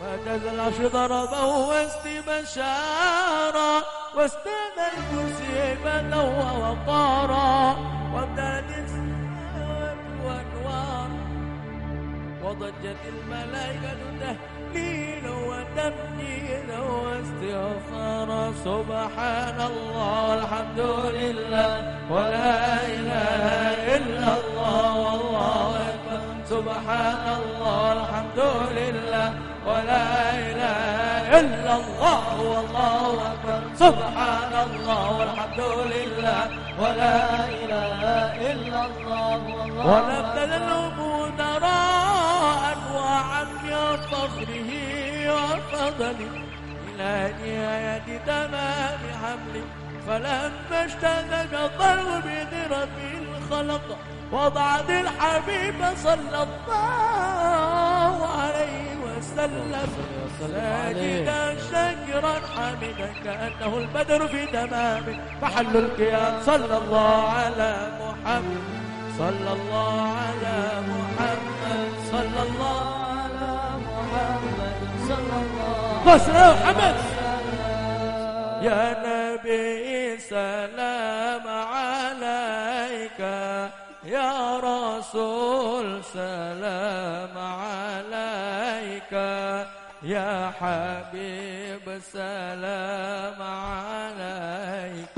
فتز العرش ضربه واستبشارا واستنى الكرسي فتوى وقارا وابتلت السماوات وانوارا وضجت الملائكة تهليلا وتمجيدا واستغفارا سبحان الله والحمد لله ولا إله إلا الله والله أكبر. سبحان الله والحمد لله. ولا إله إلا الله والله أكبر. سبحان الله والحمد لله. ولا إله إلا الله ولم تزل ترى أنواعا من فخره وفضله. إلى نهاية تمام حمله. فلما اشتهد الضرب بذرة الخلق وضعت الحبيب صلى الله عليه وسلم ساجدا شاكرا حامدا كأنه البدر في تمامه فحل القيام صلى الله على محمد صلى الله على محمد صلى الله على محمد صلى الله وسلم محمد. يا نبي سلام عليك. يا رسول سلام عليك. يا حبيب سلام عليك.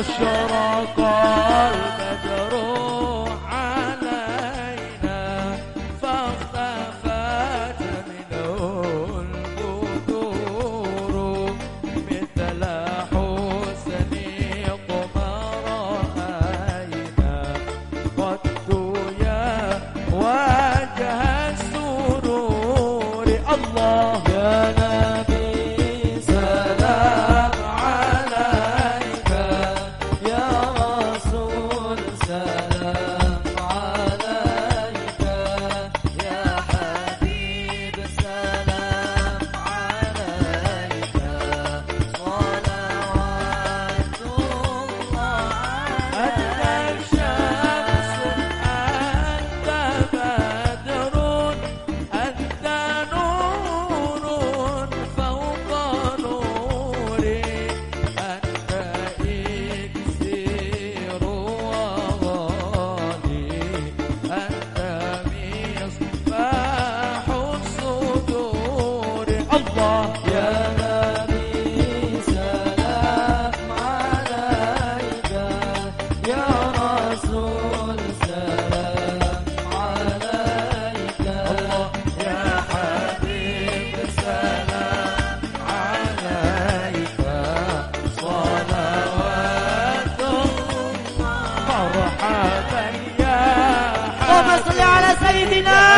أشرق البدر Cristina!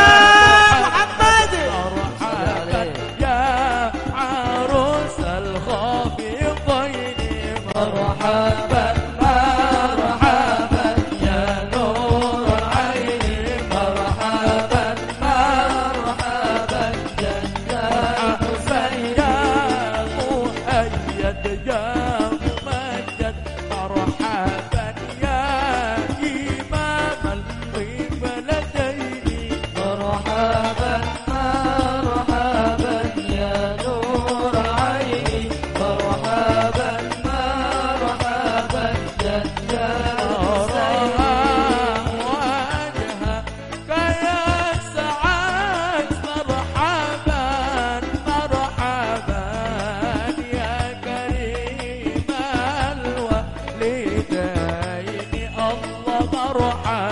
I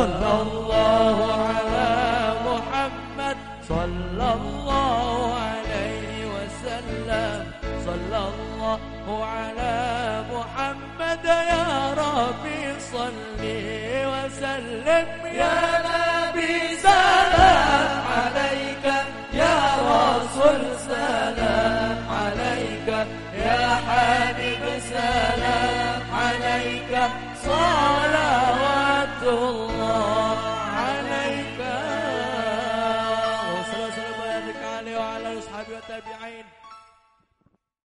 صلى الله على محمد. صلى الله عليه وسلم. صلى الله على محمد يا ربي صل وسلم. يا نبي سلام عليك يا رسول سلام عليك يا حبيب سلام عليك. صلوات الله